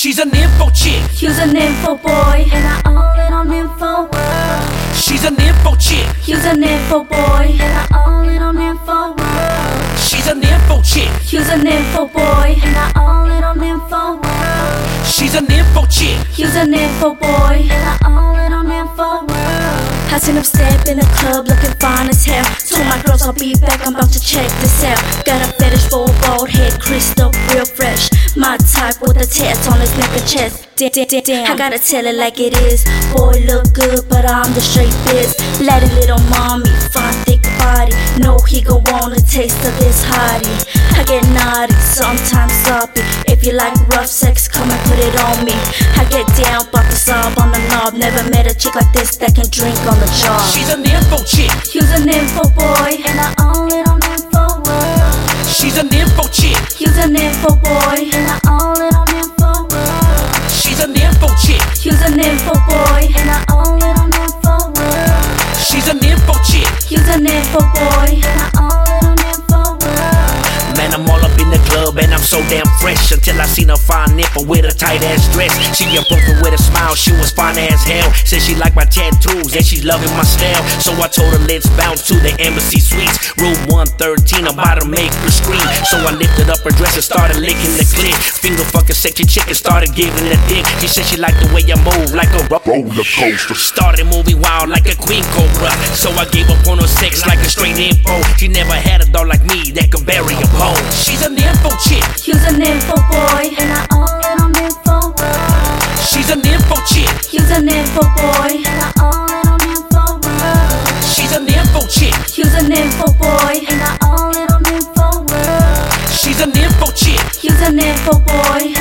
She's an info chick. He's an info boy, and I own it on info world. She's an info chick. He's an info boy, and I own it on info world. She's an info chick. He's an info boy, and I own it on info world. She's an info chick. He's an info boy, and I own it on info world. I seen him step in the club looking fine as hell. Told my girls I'll be back, I'm about to check this out. Got a fetish for a bald head, crystal, real. My type with a tats on his neck and chest. Damn, damn, damn, I gotta tell it like it is. Boy look good, but I'm the straight biz. Let a little mommy, fine thick body. No, he gon' wanna taste of this hottie. I get naughty, sometimes sloppy. If you like rough sex, come and put it on me. I get down, pop the sob on the knob. Never met a chick like this that can drink on the job. She's an info chick. He's an info boy, and I own it on info world. She's an info chick. He's an info boy, Man, I'm all up in the club and I'm so damn fresh until I seen her fine nipple with a tight ass dress. She approached me with a smile, she was fine as hell. Said she liked my tattoos and she's loving my style. So I told her let's bounce to the embassy suites, room 113. I'm about to make her scream. So I lifted up her dress and started licking the clit. Finger fucking sexy chick and started giving a dick. She said she liked the way I move like a ro- roller coaster. Started moving wild like a queen cobra. So I gave up on her sex like a straight info. She never had a dog like me that could bury a She's an info chick. He's an info boy, and I own it on info world. She's an info chick. He's an info boy, and I own it on info world. She's an info chick. He's an info boy, and I own it on info world. She's an info chick. He's an info boy,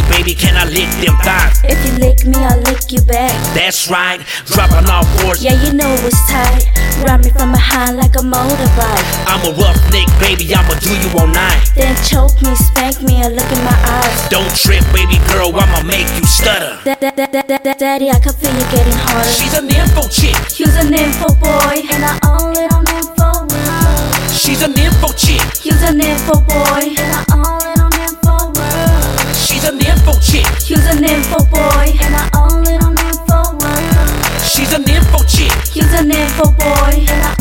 Sexy baby, can I lick them thighs? If you lick me, I'll lick you back. That's right. Dropping all fours. Yeah, you know it's tight. Ride me from behind like a motorbike. I'm a rough nick, baby. I'ma do you all night. Then choke me, spank me, and look in my eyes. Don't trip, baby girl. I'ma make you stutter. Da- da- da- da- da- da- Daddy, I can feel you getting harder. She's an info chick. He's an info boy, and I own it on info. She's an info chick. He's an info boy, and I nympho chick. He's a nympho boy, and I own little nympho one. She's a nympho chick. He's a nympho boy, and